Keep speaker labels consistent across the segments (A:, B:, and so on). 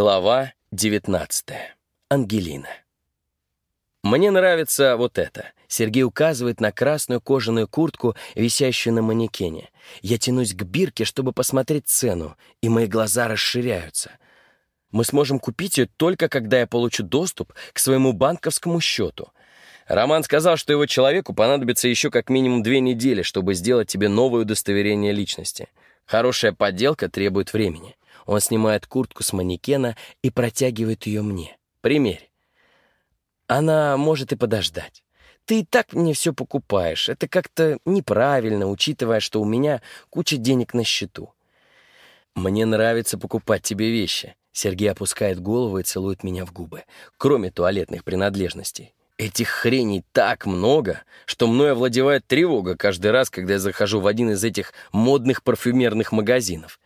A: Глава 19. Ангелина. Мне нравится вот это. Сергей указывает на красную кожаную куртку, висящую на манекене. Я тянусь к бирке, чтобы посмотреть цену, и мои глаза расширяются. Мы сможем купить ее только когда я получу доступ к своему банковскому счету. Роман сказал, что его человеку понадобится еще как минимум две недели, чтобы сделать тебе новое удостоверение личности. Хорошая подделка требует времени. Он снимает куртку с манекена и протягивает ее мне. Примерь. Она может и подождать. Ты и так мне все покупаешь. Это как-то неправильно, учитывая, что у меня куча денег на счету. Мне нравится покупать тебе вещи. Сергей опускает голову и целует меня в губы, кроме туалетных принадлежностей. Этих хреней так много, что мной овладевает тревога каждый раз, когда я захожу в один из этих модных парфюмерных магазинов.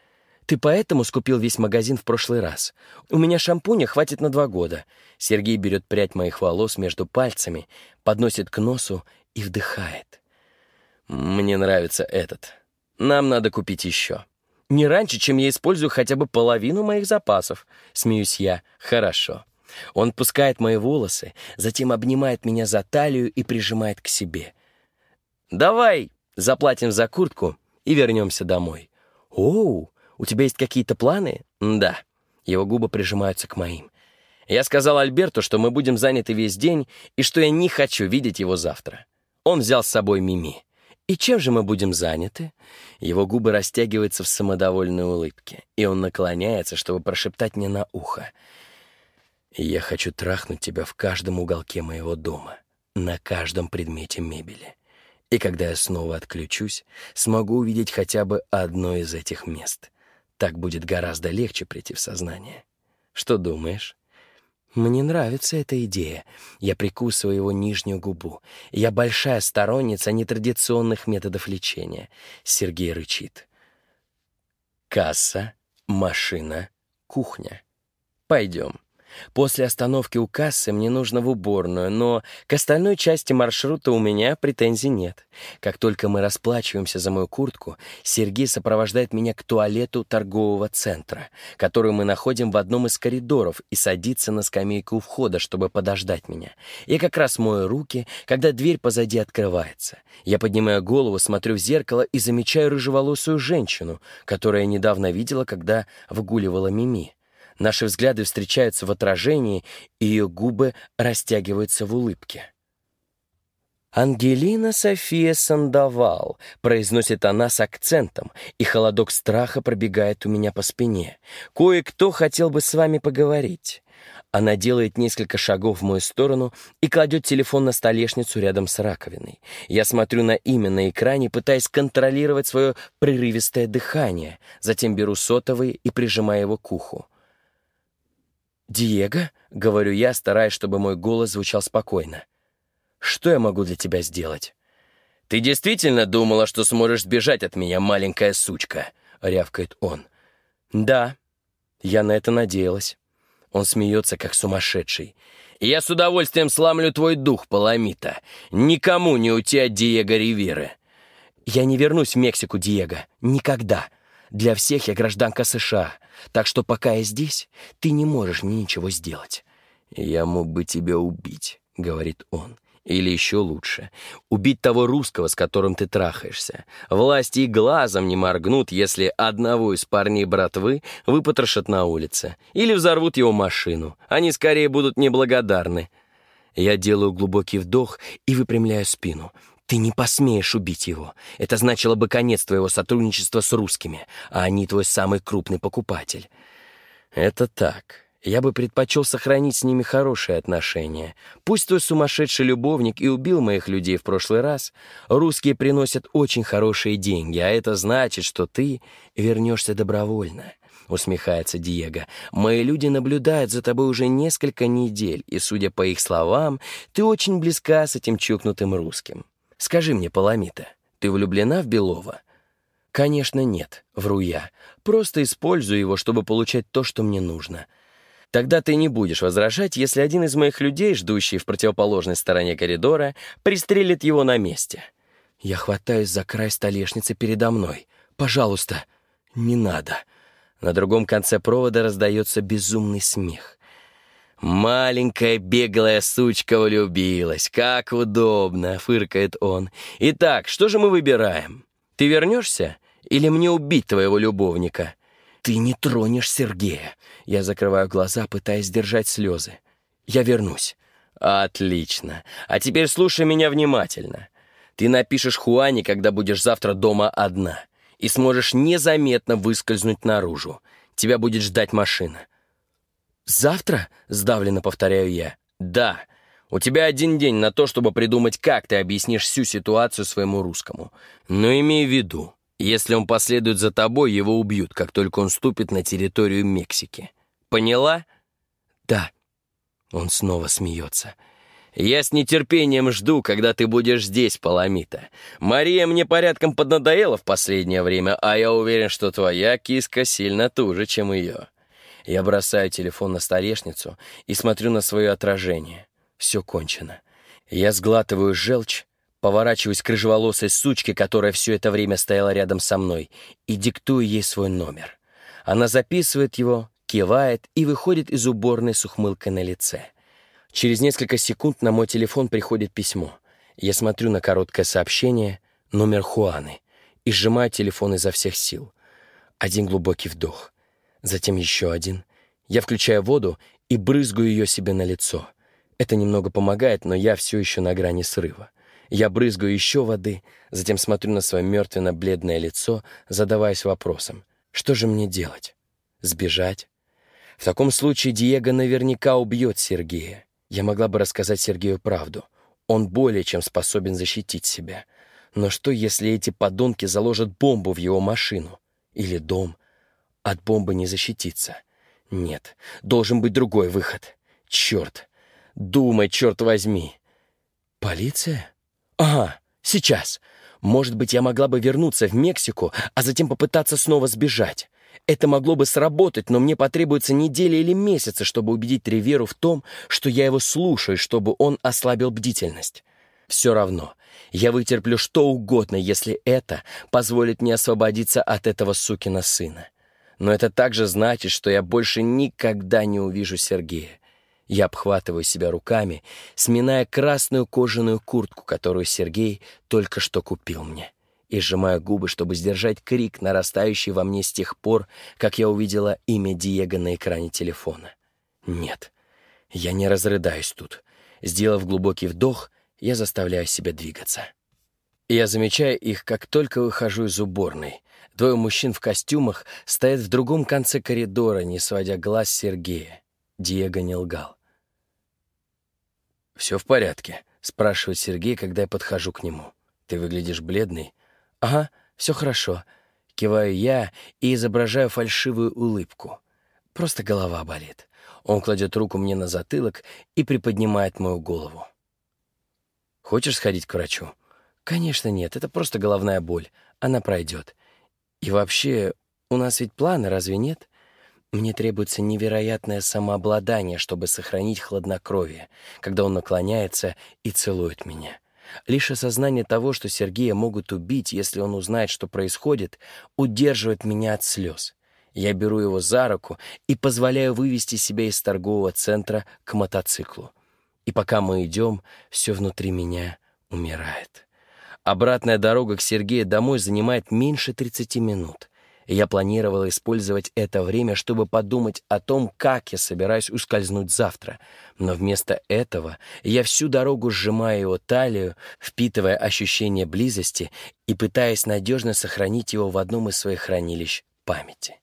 A: Ты поэтому скупил весь магазин в прошлый раз. У меня шампуня хватит на два года. Сергей берет прядь моих волос между пальцами, подносит к носу и вдыхает. Мне нравится этот. Нам надо купить еще. Не раньше, чем я использую хотя бы половину моих запасов. Смеюсь я. Хорошо. Он пускает мои волосы, затем обнимает меня за талию и прижимает к себе. «Давай заплатим за куртку и вернемся домой». «Оу, у тебя есть какие-то планы?» «Да». Его губы прижимаются к моим. Я сказал Альберту, что мы будем заняты весь день и что я не хочу видеть его завтра. Он взял с собой Мими. «И чем же мы будем заняты?» Его губы растягиваются в самодовольной улыбке, и он наклоняется, чтобы прошептать мне на ухо. «Я хочу трахнуть тебя в каждом уголке моего дома, на каждом предмете мебели. И когда я снова отключусь, смогу увидеть хотя бы одно из этих мест. Так будет гораздо легче прийти в сознание. Что думаешь? Мне нравится эта идея. Я прикусываю его нижнюю губу. Я большая сторонница нетрадиционных методов лечения. Сергей рычит. Касса, машина, кухня. Пойдем. После остановки у кассы мне нужно в уборную, но к остальной части маршрута у меня претензий нет. Как только мы расплачиваемся за мою куртку, Сергей сопровождает меня к туалету торгового центра, который мы находим в одном из коридоров, и садится на скамейку у входа, чтобы подождать меня. Я как раз мою руки, когда дверь позади открывается. Я поднимаю голову, смотрю в зеркало и замечаю рыжеволосую женщину, которую я недавно видела, когда вгуливала Мими. Наши взгляды встречаются в отражении, и ее губы растягиваются в улыбке. «Ангелина София Сандовал», — произносит она с акцентом, и холодок страха пробегает у меня по спине. «Кое-кто хотел бы с вами поговорить». Она делает несколько шагов в мою сторону и кладет телефон на столешницу рядом с раковиной. Я смотрю на имя на экране, пытаясь контролировать свое прерывистое дыхание, затем беру сотовый и прижимаю его к уху. «Диего?» — говорю я, стараясь, чтобы мой голос звучал спокойно. «Что я могу для тебя сделать?» «Ты действительно думала, что сможешь сбежать от меня, маленькая сучка?» — рявкает он. «Да, я на это надеялась». Он смеется, как сумасшедший. «Я с удовольствием сломлю твой дух, Паламита. Никому не уйти от Диего Риверы». «Я не вернусь в Мексику, Диего. Никогда. Для всех я гражданка США, так что пока я здесь, ты не можешь мне ничего сделать». «Я мог бы тебя убить», — говорит он. Или еще лучше, убить того русского, с которым ты трахаешься. Власти и глазом не моргнут, если одного из парней братвы выпотрошат на улице. Или взорвут его машину. Они скорее будут неблагодарны. Я делаю глубокий вдох и выпрямляю спину. Ты не посмеешь убить его. Это значило бы конец твоего сотрудничества с русскими, а они твой самый крупный покупатель. Это так. Я бы предпочел сохранить с ними хорошие отношения. Пусть твой сумасшедший любовник и убил моих людей в прошлый раз, русские приносят очень хорошие деньги, а это значит, что ты вернешься добровольно. Усмехается Диего. «Мои люди наблюдают за тобой уже несколько недель, и, судя по их словам, ты очень близка с этим чукнутым русским. Скажи мне, Паламита, ты влюблена в Белова?» «Конечно, нет», — вру я. «Просто использую его, чтобы получать то, что мне нужно». Тогда ты не будешь возражать, если один из моих людей, ждущий в противоположной стороне коридора, пристрелит его на месте. Я хватаюсь за край столешницы передо мной. «Пожалуйста, не надо». На другом конце провода раздается безумный смех. «Маленькая беглая сучка влюбилась. Как удобно!» — фыркает он. «Итак, что же мы выбираем? Ты вернешься или мне убить твоего любовника?» «Ты не тронешь Сергея!» Я закрываю глаза, пытаясь сдержать слезы. «Я вернусь». «Отлично. А теперь слушай меня внимательно. Ты напишешь Хуане, когда будешь завтра дома одна, и сможешь незаметно выскользнуть наружу. Тебя будет ждать машина. «Завтра?» — сдавленно повторяю я. «Да. У тебя один день на то, чтобы придумать, как ты объяснишь всю ситуацию своему русскому. Но имей в виду, если он последует за тобой, его убьют, как только он ступит на территорию Мексики. Поняла?» «Да». Он снова смеется. «Я с нетерпением жду, когда ты будешь здесь, Паламита. Мария мне порядком поднадоела в последнее время, а я уверен, что твоя киска сильно туже, чем ее». Я бросаю телефон на столешницу и смотрю на свое отражение. Все кончено. Я сглатываю желчь, поворачиваюсь к рыжеволосой сучке, которая все это время стояла рядом со мной, и диктую ей свой номер. Она записывает его, кивает и выходит из уборной с ухмылкой на лице. Через несколько секунд на мой телефон приходит письмо. Я смотрю на короткое сообщение, номер Хуаны, и сжимаю телефон изо всех сил. Один глубокий вдох. Затем еще один. Я включаю воду и брызгаю ее себе на лицо. Это немного помогает, но я все еще на грани срыва. Я брызгаю еще воды, затем смотрю на свое мертвенно-бледное лицо, задаваясь вопросом, что же мне делать? Сбежать? В таком случае Диего наверняка убьет Сергея. Я могла бы рассказать Сергею правду. Он более чем способен защитить себя. Но что, если эти подонки заложат бомбу в его машину? Или дом? От бомбы не защититься. Нет, должен быть другой выход. Черт. Думай, черт возьми. Полиция? Ага, сейчас. Может быть, я могла бы вернуться в Мексику, а затем попытаться снова сбежать. Это могло бы сработать, но мне потребуется недели или месяцы, чтобы убедить Риверу в том, что я его слушаю, чтобы он ослабил бдительность. Все равно, я вытерплю что угодно, если это позволит мне освободиться от этого сукина сына. Но это также значит, что я больше никогда не увижу Сергея. Я обхватываю себя руками, сминая красную кожаную куртку, которую Сергей только что купил мне, и сжимаю губы, чтобы сдержать крик, нарастающий во мне с тех пор, как я увидела имя Диего на экране телефона. Нет, я не разрыдаюсь тут. Сделав глубокий вдох, я заставляю себя двигаться. Я замечаю их, как только выхожу из уборной, Двое мужчин в костюмах стоят в другом конце коридора, не сводя глаз Сергея. Диего не лгал. «Все в порядке?» — спрашивает Сергей, когда я подхожу к нему. «Ты выглядишь бледный?» «Ага, все хорошо». Киваю я и изображаю фальшивую улыбку. Просто голова болит. Он кладет руку мне на затылок и приподнимает мою голову. «Хочешь сходить к врачу?» «Конечно нет, это просто головная боль. Она пройдет. И вообще, у нас ведь планы, разве нет? Мне требуется невероятное самообладание, чтобы сохранить хладнокровие, когда он наклоняется и целует меня. Лишь осознание того, что Сергея могут убить, если он узнает, что происходит, удерживает меня от слез. Я беру его за руку и позволяю вывести себя из торгового центра к мотоциклу. И пока мы идем, все внутри меня умирает. Обратная дорога к Сергею домой занимает меньше 30 минут. Я планировала использовать это время, чтобы подумать о том, как я собираюсь ускользнуть завтра. Но вместо этого я всю дорогу сжимаю его талию, впитывая ощущение близости и пытаясь надежно сохранить его в одном из своих хранилищ памяти.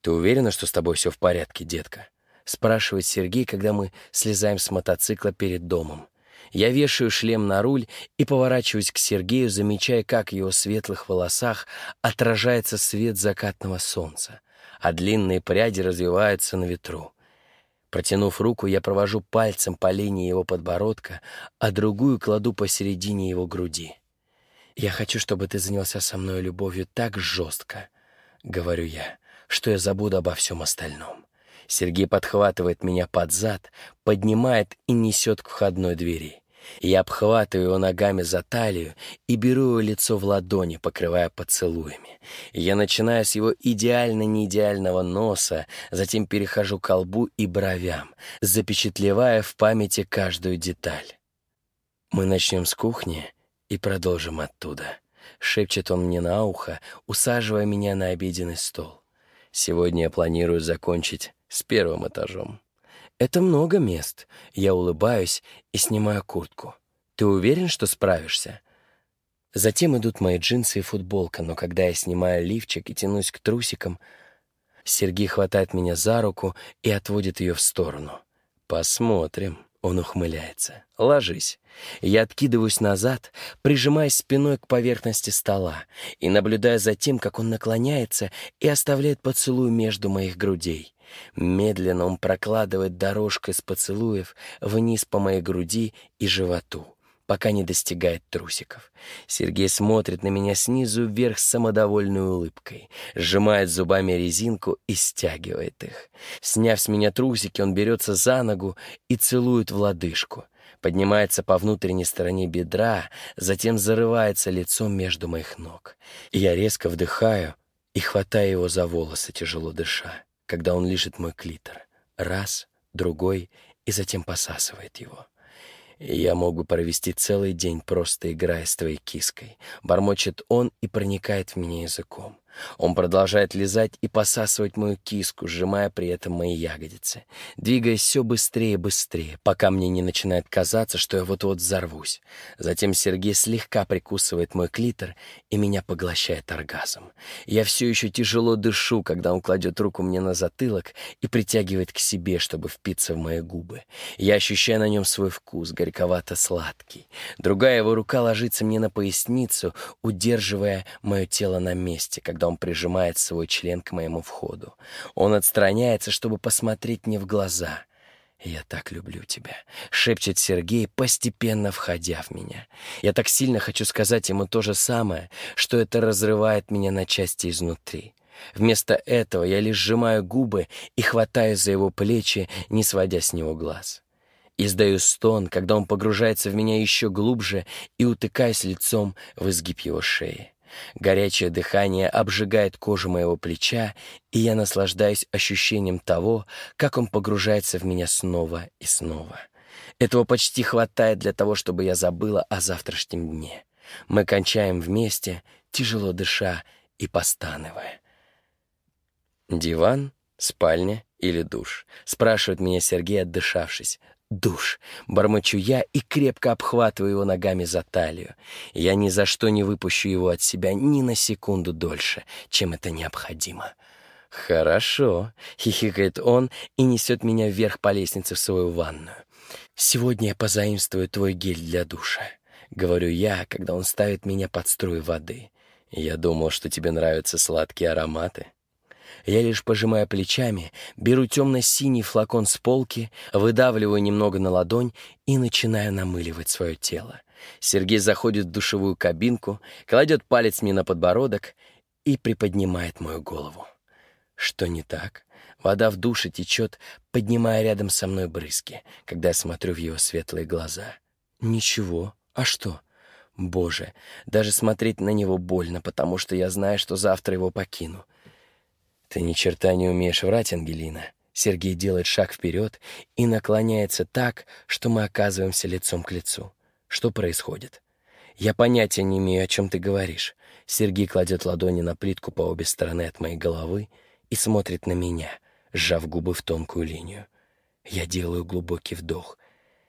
A: «Ты уверена, что с тобой все в порядке, детка?» — спрашивает Сергей, когда мы слезаем с мотоцикла перед домом. Я вешаю шлем на руль и поворачиваюсь к Сергею, замечая, как в его светлых волосах отражается свет закатного солнца, а длинные пряди развиваются на ветру. Протянув руку, я провожу пальцем по линии его подбородка, а другую кладу посередине его груди. «Я хочу, чтобы ты занялся со мной любовью так жестко», — говорю я, — «что я забуду обо всем остальном». Сергей подхватывает меня под зад, поднимает и несет к входной двери. Я обхватываю его ногами за талию и беру его лицо в ладони, покрывая поцелуями. Я начинаю с его идеально-неидеального носа, затем перехожу к колбу и бровям, запечатлевая в памяти каждую деталь. Мы начнем с кухни и продолжим оттуда. Шепчет он мне на ухо, усаживая меня на обеденный стол. Сегодня я планирую закончить с первым этажом. Это много мест. Я улыбаюсь и снимаю куртку. Ты уверен, что справишься? Затем идут мои джинсы и футболка, но когда я снимаю лифчик и тянусь к трусикам, Сергей хватает меня за руку и отводит ее в сторону. «Посмотрим», — он ухмыляется. «Ложись». Я откидываюсь назад, прижимаясь спиной к поверхности стола и наблюдая за тем, как он наклоняется и оставляет поцелуй между моих грудей. Медленно он прокладывает дорожку из поцелуев вниз по моей груди и животу, пока не достигает трусиков. Сергей смотрит на меня снизу вверх с самодовольной улыбкой, сжимает зубами резинку и стягивает их. Сняв с меня трусики, он берется за ногу и целует в лодыжку. Поднимается по внутренней стороне бедра, затем зарывается лицом между моих ног. Я резко вдыхаю и хватаю его за волосы, тяжело дыша когда он лежит мой клитор. Раз, другой, и затем посасывает его. Я мог бы провести целый день, просто играя с твоей киской. Бормочет он и проникает в меня языком. Он продолжает лизать и посасывать мою киску, сжимая при этом мои ягодицы, двигаясь все быстрее и быстрее, пока мне не начинает казаться, что я вот-вот взорвусь. Затем Сергей слегка прикусывает мой клитор, и меня поглощает оргазм. Я все еще тяжело дышу, когда он кладет руку мне на затылок и притягивает к себе, чтобы впиться в мои губы. Я ощущаю на нем свой вкус, горьковато-сладкий. Другая его рука ложится мне на поясницу, удерживая мое тело на месте, когда он прижимает свой член к моему входу. Он отстраняется, чтобы посмотреть мне в глаза. «Я так люблю тебя», — шепчет Сергей, постепенно входя в меня. Я так сильно хочу сказать ему то же самое, что это разрывает меня на части изнутри. Вместо этого я лишь сжимаю губы и хватаю за его плечи, не сводя с него глаз. Издаю стон, когда он погружается в меня еще глубже и утыкаюсь лицом в изгиб его шеи. Горячее дыхание обжигает кожу моего плеча, и я наслаждаюсь ощущением того, как он погружается в меня снова и снова. Этого почти хватает для того, чтобы я забыла о завтрашнем дне. Мы кончаем вместе, тяжело дыша и постановая. «Диван, спальня или душ?» — спрашивает меня Сергей, отдышавшись. Душ. Бормочу я и крепко обхватываю его ногами за талию. Я ни за что не выпущу его от себя ни на секунду дольше, чем это необходимо. «Хорошо», — хихикает он и несет меня вверх по лестнице в свою ванную. «Сегодня я позаимствую твой гель для душа», — говорю я, когда он ставит меня под струю воды. «Я думал, что тебе нравятся сладкие ароматы». Я лишь пожимаю плечами, беру темно-синий флакон с полки, выдавливаю немного на ладонь и начинаю намыливать свое тело. Сергей заходит в душевую кабинку, кладет палец мне на подбородок и приподнимает мою голову. Что не так? Вода в душе течет, поднимая рядом со мной брызги, когда я смотрю в его светлые глаза. Ничего. А что? Боже, даже смотреть на него больно, потому что я знаю, что завтра его покину. «Ты ни черта не умеешь врать, Ангелина». Сергей делает шаг вперед и наклоняется так, что мы оказываемся лицом к лицу. Что происходит? Я понятия не имею, о чем ты говоришь. Сергей кладет ладони на плитку по обе стороны от моей головы и смотрит на меня, сжав губы в тонкую линию. Я делаю глубокий вдох.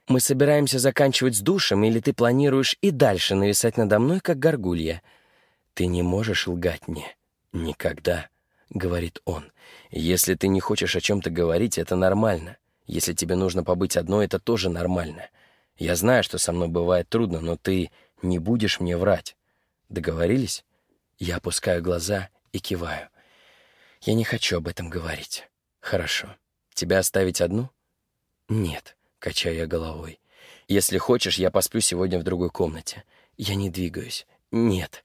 A: Мы собираемся заканчивать с душем, или ты планируешь и дальше нависать надо мной, как горгулья? Ты не можешь лгать мне. Никогда. — говорит он. «Если ты не хочешь о чем-то говорить, это нормально. Если тебе нужно побыть одной, это тоже нормально. Я знаю, что со мной бывает трудно, но ты не будешь мне врать. Договорились?» Я опускаю глаза и киваю. «Я не хочу об этом говорить». «Хорошо. Тебя оставить одну?» «Нет», — качаю я головой. «Если хочешь, я посплю сегодня в другой комнате. Я не двигаюсь. Нет.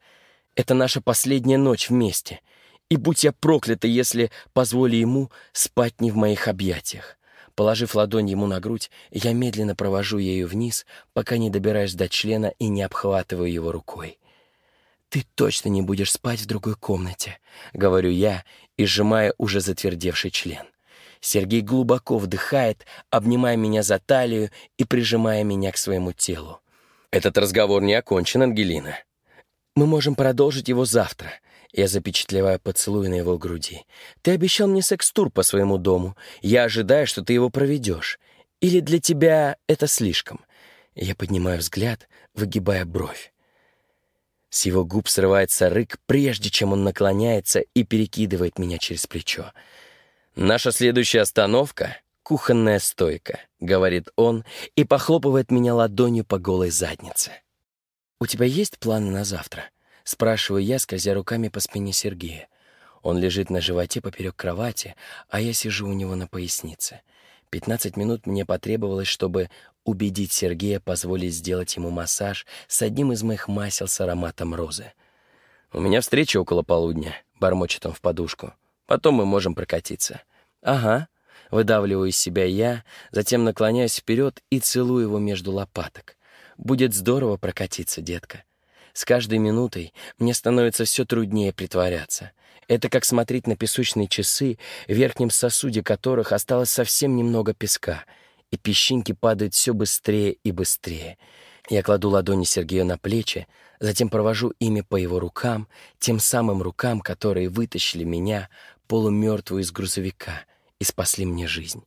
A: Это наша последняя ночь вместе. И будь я проклята, если позволю ему спать не в моих объятиях. Положив ладонь ему на грудь, я медленно провожу ею вниз, пока не добираюсь до члена и не обхватываю его рукой. «Ты точно не будешь спать в другой комнате», — говорю я и сжимая уже затвердевший член. Сергей глубоко вдыхает, обнимая меня за талию и прижимая меня к своему телу. «Этот разговор не окончен, Ангелина. Мы можем продолжить его завтра. Я запечатлеваю поцелуй на его груди. «Ты обещал мне секс-тур по своему дому. Я ожидаю, что ты его проведешь. Или для тебя это слишком?» Я поднимаю взгляд, выгибая бровь. С его губ срывается рык, прежде чем он наклоняется и перекидывает меня через плечо. «Наша следующая остановка — кухонная стойка», — говорит он и похлопывает меня ладонью по голой заднице. «У тебя есть планы на завтра?» Спрашиваю я, скользя руками по спине Сергея. Он лежит на животе поперек кровати, а я сижу у него на пояснице. Пятнадцать минут мне потребовалось, чтобы убедить Сергея позволить сделать ему массаж с одним из моих масел с ароматом розы. «У меня встреча около полудня», — бормочет он в подушку. «Потом мы можем прокатиться». «Ага», — выдавливаю из себя я, затем наклоняюсь вперед и целую его между лопаток. «Будет здорово прокатиться, детка». С каждой минутой мне становится все труднее притворяться. Это как смотреть на песочные часы, в верхнем сосуде которых осталось совсем немного песка, и песчинки падают все быстрее и быстрее. Я кладу ладони Сергею на плечи, затем провожу ими по его рукам, тем самым рукам, которые вытащили меня, полумертвую из грузовика, и спасли мне жизнь.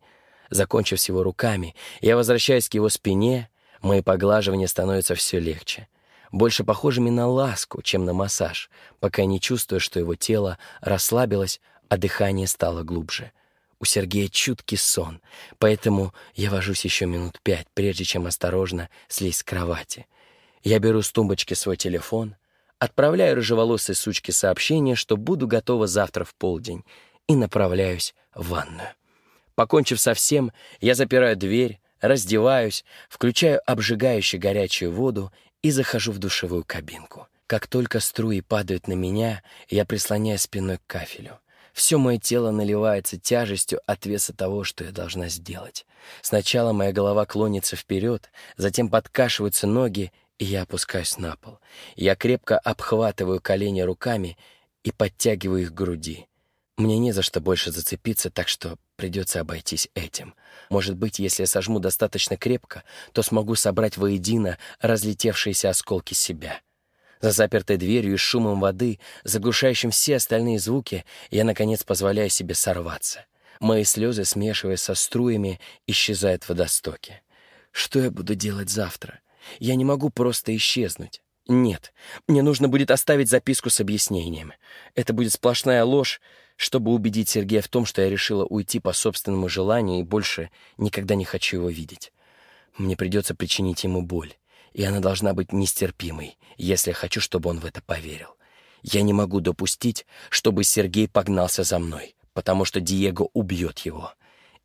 A: Закончив с его руками, я возвращаюсь к его спине, мои поглаживания становятся все легче — больше похожими на ласку, чем на массаж, пока не чувствую, что его тело расслабилось, а дыхание стало глубже. У Сергея чуткий сон, поэтому я вожусь еще минут пять, прежде чем осторожно слезть с кровати. Я беру с тумбочки свой телефон, отправляю рыжеволосой сучке сообщение, что буду готова завтра в полдень, и направляюсь в ванную. Покончив со всем, я запираю дверь, раздеваюсь, включаю обжигающую горячую воду и захожу в душевую кабинку. Как только струи падают на меня, я прислоняю спиной к кафелю. Все мое тело наливается тяжестью от веса того, что я должна сделать. Сначала моя голова клонится вперед, затем подкашиваются ноги, и я опускаюсь на пол. Я крепко обхватываю колени руками и подтягиваю их к груди. Мне не за что больше зацепиться, так что придется обойтись этим. Может быть, если я сожму достаточно крепко, то смогу собрать воедино разлетевшиеся осколки себя. За запертой дверью и шумом воды, заглушающим все остальные звуки, я, наконец, позволяю себе сорваться. Мои слезы, смешиваясь со струями, исчезают в водостоке. Что я буду делать завтра? Я не могу просто исчезнуть. Нет, мне нужно будет оставить записку с объяснением. Это будет сплошная ложь, чтобы убедить Сергея в том, что я решила уйти по собственному желанию и больше никогда не хочу его видеть. Мне придется причинить ему боль, и она должна быть нестерпимой, если я хочу, чтобы он в это поверил. Я не могу допустить, чтобы Сергей погнался за мной, потому что Диего убьет его.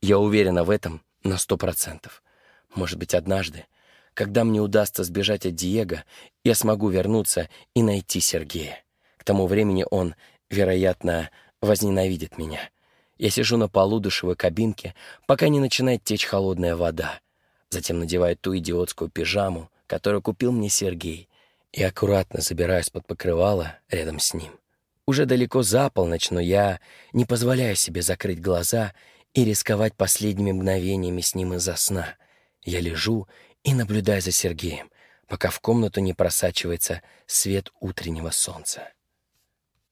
A: Я уверена в этом на сто процентов. Может быть, однажды, когда мне удастся сбежать от Диего, я смогу вернуться и найти Сергея. К тому времени он, вероятно, возненавидит меня. Я сижу на полу душевой кабинки, пока не начинает течь холодная вода. Затем надеваю ту идиотскую пижаму, которую купил мне Сергей, и аккуратно забираюсь под покрывало рядом с ним. Уже далеко за полночь, но я не позволяю себе закрыть глаза и рисковать последними мгновениями с ним из-за сна. Я лежу и наблюдаю за Сергеем, пока в комнату не просачивается свет утреннего солнца.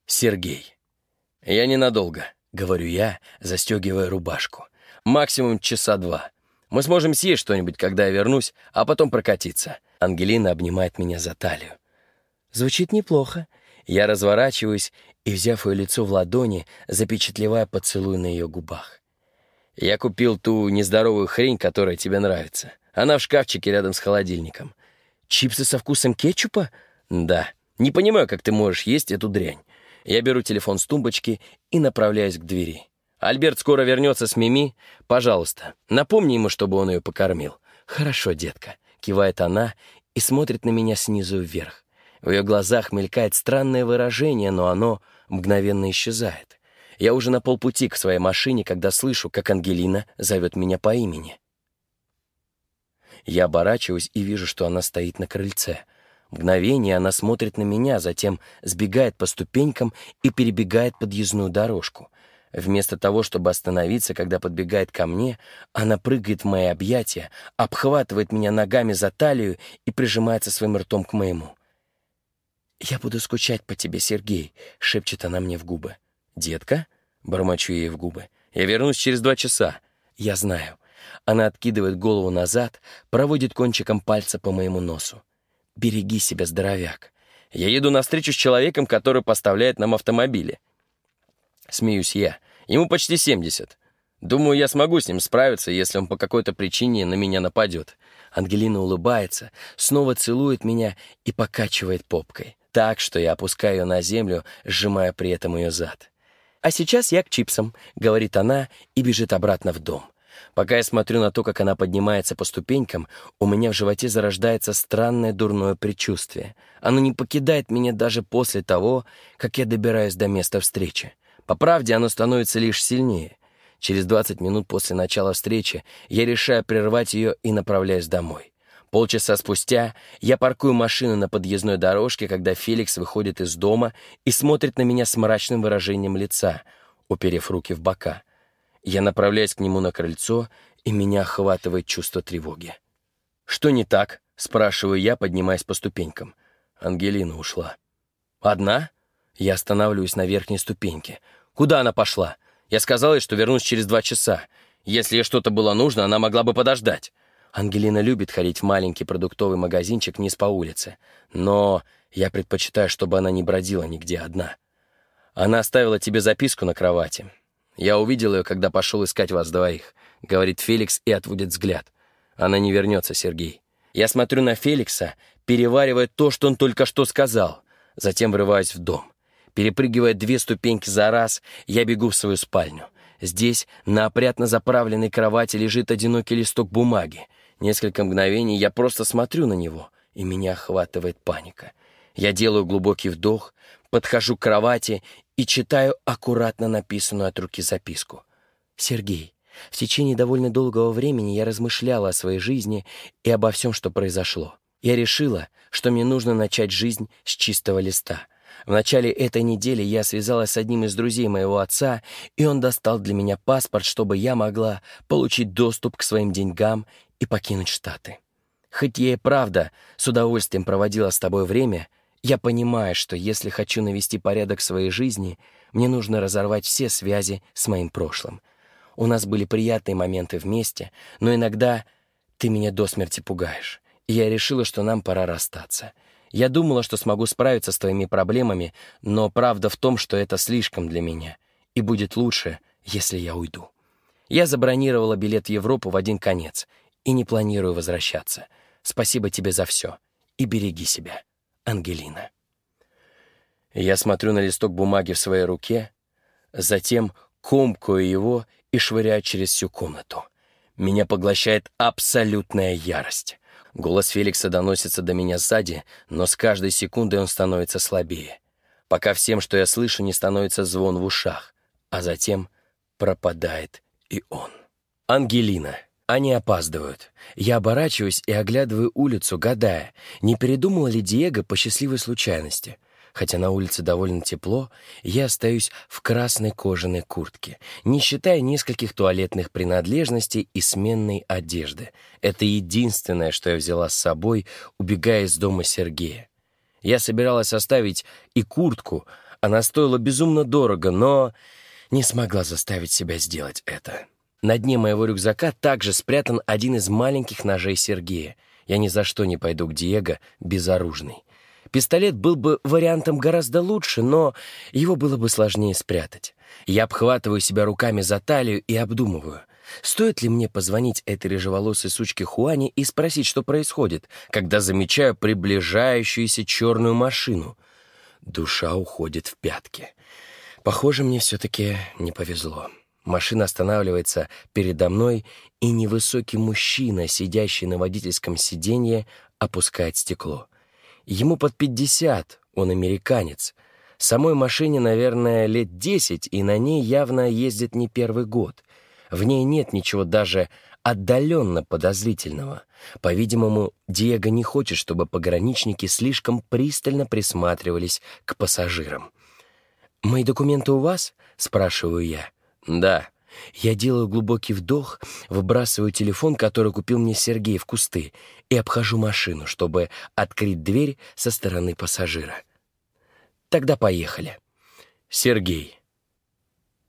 A: Сергей. «Я ненадолго», — говорю я, застегивая рубашку. «Максимум часа два. Мы сможем съесть что-нибудь, когда я вернусь, а потом прокатиться». Ангелина обнимает меня за талию. Звучит неплохо. Я разворачиваюсь и, взяв ее лицо в ладони, запечатлевая поцелуй на ее губах. «Я купил ту нездоровую хрень, которая тебе нравится. Она в шкафчике рядом с холодильником». «Чипсы со вкусом кетчупа?» «Да. Не понимаю, как ты можешь есть эту дрянь. Я беру телефон с тумбочки и направляюсь к двери. «Альберт скоро вернется с Мими. Пожалуйста, напомни ему, чтобы он ее покормил». «Хорошо, детка», — кивает она и смотрит на меня снизу вверх. В ее глазах мелькает странное выражение, но оно мгновенно исчезает. Я уже на полпути к своей машине, когда слышу, как Ангелина зовет меня по имени. Я оборачиваюсь и вижу, что она стоит на крыльце. Мгновение она смотрит на меня, затем сбегает по ступенькам и перебегает подъездную дорожку. Вместо того, чтобы остановиться, когда подбегает ко мне, она прыгает в мои объятия, обхватывает меня ногами за талию и прижимается своим ртом к моему. «Я буду скучать по тебе, Сергей», — шепчет она мне в губы. «Детка?» — бормочу ей в губы. «Я вернусь через два часа». «Я знаю». Она откидывает голову назад, проводит кончиком пальца по моему носу. «Береги себя, здоровяк. Я еду навстречу с человеком, который поставляет нам автомобили». Смеюсь я. Ему почти 70. Думаю, я смогу с ним справиться, если он по какой-то причине на меня нападет. Ангелина улыбается, снова целует меня и покачивает попкой. Так, что я опускаю ее на землю, сжимая при этом ее зад. «А сейчас я к чипсам», — говорит она и бежит обратно в дом. Пока я смотрю на то, как она поднимается по ступенькам, у меня в животе зарождается странное дурное предчувствие. Оно не покидает меня даже после того, как я добираюсь до места встречи. По правде, оно становится лишь сильнее. Через 20 минут после начала встречи я решаю прервать ее и направляюсь домой. Полчаса спустя я паркую машину на подъездной дорожке, когда Феликс выходит из дома и смотрит на меня с мрачным выражением лица, уперев руки в бока. Я направляюсь к нему на крыльцо, и меня охватывает чувство тревоги. «Что не так?» — спрашиваю я, поднимаясь по ступенькам. Ангелина ушла. «Одна?» Я останавливаюсь на верхней ступеньке. «Куда она пошла? Я сказала ей, что вернусь через два часа. Если ей что-то было нужно, она могла бы подождать». Ангелина любит ходить в маленький продуктовый магазинчик вниз по улице. Но я предпочитаю, чтобы она не бродила нигде одна. Она оставила тебе записку на кровати. Я увидел ее, когда пошел искать вас двоих, — говорит Феликс и отводит взгляд. Она не вернется, Сергей. Я смотрю на Феликса, переваривая то, что он только что сказал. Затем врываюсь в дом. Перепрыгивая две ступеньки за раз, я бегу в свою спальню. Здесь на опрятно заправленной кровати лежит одинокий листок бумаги. Несколько мгновений я просто смотрю на него, и меня охватывает паника. Я делаю глубокий вдох, подхожу к кровати и читаю аккуратно написанную от руки записку. «Сергей, в течение довольно долгого времени я размышляла о своей жизни и обо всем, что произошло. Я решила, что мне нужно начать жизнь с чистого листа. В начале этой недели я связалась с одним из друзей моего отца, и он достал для меня паспорт, чтобы я могла получить доступ к своим деньгам и покинуть Штаты. Хоть я и правда с удовольствием проводила с тобой время, я понимаю, что если хочу навести порядок в своей жизни, мне нужно разорвать все связи с моим прошлым. У нас были приятные моменты вместе, но иногда ты меня до смерти пугаешь, и я решила, что нам пора расстаться. Я думала, что смогу справиться с твоими проблемами, но правда в том, что это слишком для меня, и будет лучше, если я уйду. Я забронировала билет в Европу в один конец и не планирую возвращаться. Спасибо тебе за все, и береги себя. Ангелина. Я смотрю на листок бумаги в своей руке, затем комкаю его и швыряю через всю комнату. Меня поглощает абсолютная ярость. Голос Феликса доносится до меня сзади, но с каждой секундой он становится слабее, пока всем, что я слышу, не становится звон в ушах, а затем пропадает и он. Ангелина. Они опаздывают. Я оборачиваюсь и оглядываю улицу, гадая, не передумала ли Диего по счастливой случайности. Хотя на улице довольно тепло, я остаюсь в красной кожаной куртке, не считая нескольких туалетных принадлежностей и сменной одежды. Это единственное, что я взяла с собой, убегая из дома Сергея. Я собиралась оставить и куртку, она стоила безумно дорого, но не смогла заставить себя сделать это. На дне моего рюкзака также спрятан один из маленьких ножей Сергея. Я ни за что не пойду к Диего безоружный. Пистолет был бы вариантом гораздо лучше, но его было бы сложнее спрятать. Я обхватываю себя руками за талию и обдумываю, стоит ли мне позвонить этой рыжеволосой сучке Хуане и спросить, что происходит, когда замечаю приближающуюся черную машину. Душа уходит в пятки. Похоже, мне все-таки не повезло. Машина останавливается передо мной, и невысокий мужчина, сидящий на водительском сиденье, опускает стекло. Ему под пятьдесят, он американец. Самой машине, наверное, лет десять, и на ней явно ездит не первый год. В ней нет ничего даже отдаленно подозрительного. По-видимому, Диего не хочет, чтобы пограничники слишком пристально присматривались к пассажирам. «Мои документы у вас?» — спрашиваю я. «Да». Я делаю глубокий вдох, выбрасываю телефон, который купил мне Сергей в кусты, и обхожу машину, чтобы открыть дверь со стороны пассажира. Тогда поехали. Сергей.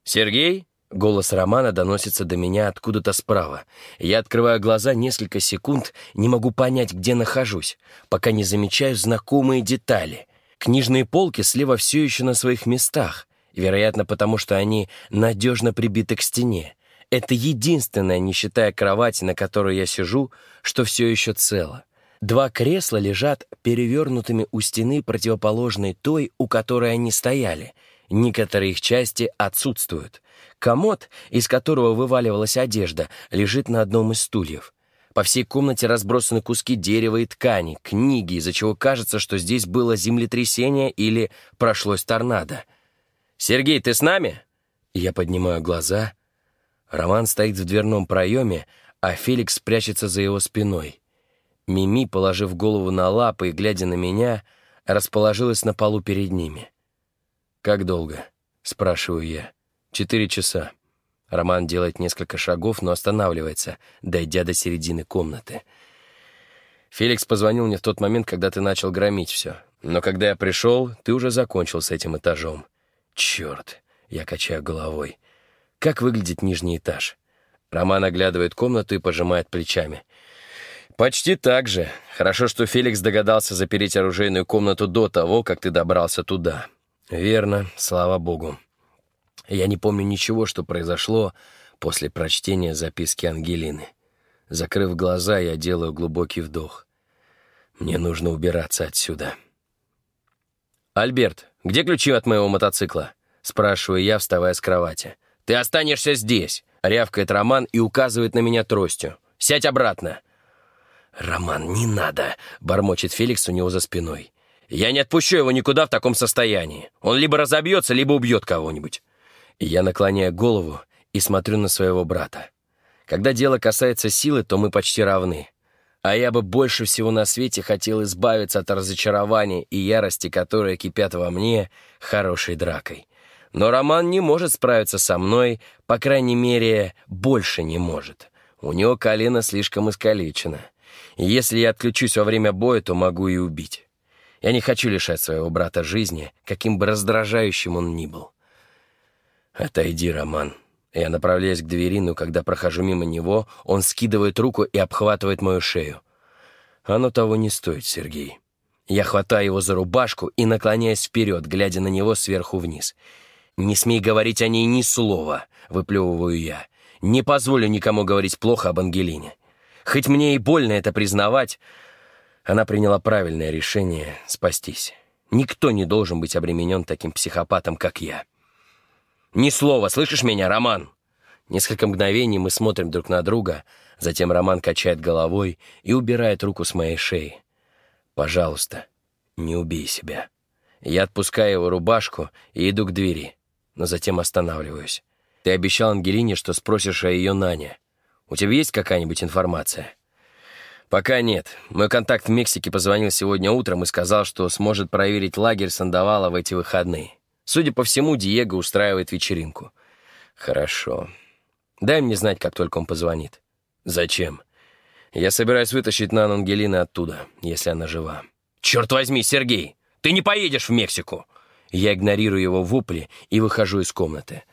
A: «Сергей?» Голос Романа доносится до меня откуда-то справа. Я открываю глаза несколько секунд, не могу понять, где нахожусь, пока не замечаю знакомые детали. Книжные полки слева все еще на своих местах, вероятно, потому что они надежно прибиты к стене. Это единственное, не считая кровати, на которой я сижу, что все еще цело. Два кресла лежат перевернутыми у стены, противоположной той, у которой они стояли. Некоторые их части отсутствуют. Комод, из которого вываливалась одежда, лежит на одном из стульев. По всей комнате разбросаны куски дерева и ткани, книги, из-за чего кажется, что здесь было землетрясение или прошлось торнадо. «Сергей, ты с нами?» Я поднимаю глаза. Роман стоит в дверном проеме, а Феликс прячется за его спиной. Мими, положив голову на лапы и глядя на меня, расположилась на полу перед ними. «Как долго?» — спрашиваю я. Четыре часа. Роман делает несколько шагов, но останавливается, дойдя до середины комнаты. Феликс позвонил мне в тот момент, когда ты начал громить все. Но когда я пришел, ты уже закончил с этим этажом. Черт, я качаю головой. Как выглядит нижний этаж? Роман оглядывает комнату и пожимает плечами. «Почти так же. Хорошо, что Феликс догадался запереть оружейную комнату до того, как ты добрался туда». «Верно, слава богу. Я не помню ничего, что произошло после прочтения записки Ангелины. Закрыв глаза, я делаю глубокий вдох. Мне нужно убираться отсюда. «Альберт, где ключи от моего мотоцикла?» Спрашиваю я, вставая с кровати. «Ты останешься здесь!» — рявкает Роман и указывает на меня тростью. «Сядь обратно!» «Роман, не надо!» — бормочет Феликс у него за спиной. «Я не отпущу его никуда в таком состоянии. Он либо разобьется, либо убьет кого-нибудь. Я наклоняю голову и смотрю на своего брата. Когда дело касается силы, то мы почти равны. А я бы больше всего на свете хотел избавиться от разочарования и ярости, которые кипят во мне хорошей дракой. Но Роман не может справиться со мной, по крайней мере, больше не может. У него колено слишком искалечено. Если я отключусь во время боя, то могу и убить. Я не хочу лишать своего брата жизни, каким бы раздражающим он ни был. «Отойди, Роман». Я направляюсь к двери, но когда прохожу мимо него, он скидывает руку и обхватывает мою шею. Оно того не стоит, Сергей. Я хватаю его за рубашку и наклоняюсь вперед, глядя на него сверху вниз. «Не смей говорить о ней ни слова», — выплевываю я. «Не позволю никому говорить плохо об Ангелине. Хоть мне и больно это признавать, она приняла правильное решение спастись. Никто не должен быть обременен таким психопатом, как я». «Ни слова, слышишь меня, Роман?» Несколько мгновений мы смотрим друг на друга, затем Роман качает головой и убирает руку с моей шеи. «Пожалуйста, не убей себя». Я отпускаю его рубашку и иду к двери, но затем останавливаюсь. «Ты обещал Ангелине, что спросишь о ее Нане. У тебя есть какая-нибудь информация?» «Пока нет. Мой контакт в Мексике позвонил сегодня утром и сказал, что сможет проверить лагерь Сандавала в эти выходные. Судя по всему, Диего устраивает вечеринку. Хорошо. Дай мне знать, как только он позвонит. Зачем? Я собираюсь вытащить Нан Ангелины оттуда, если она жива. Черт возьми, Сергей, ты не поедешь в Мексику. Я игнорирую его вопли и выхожу из комнаты.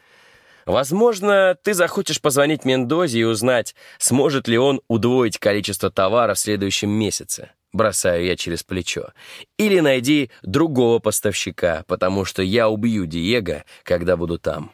A: Возможно, ты захочешь позвонить Мендозе и узнать, сможет ли он удвоить количество товара в следующем месяце бросаю я через плечо. Или найди другого поставщика, потому что я убью Диего, когда буду там.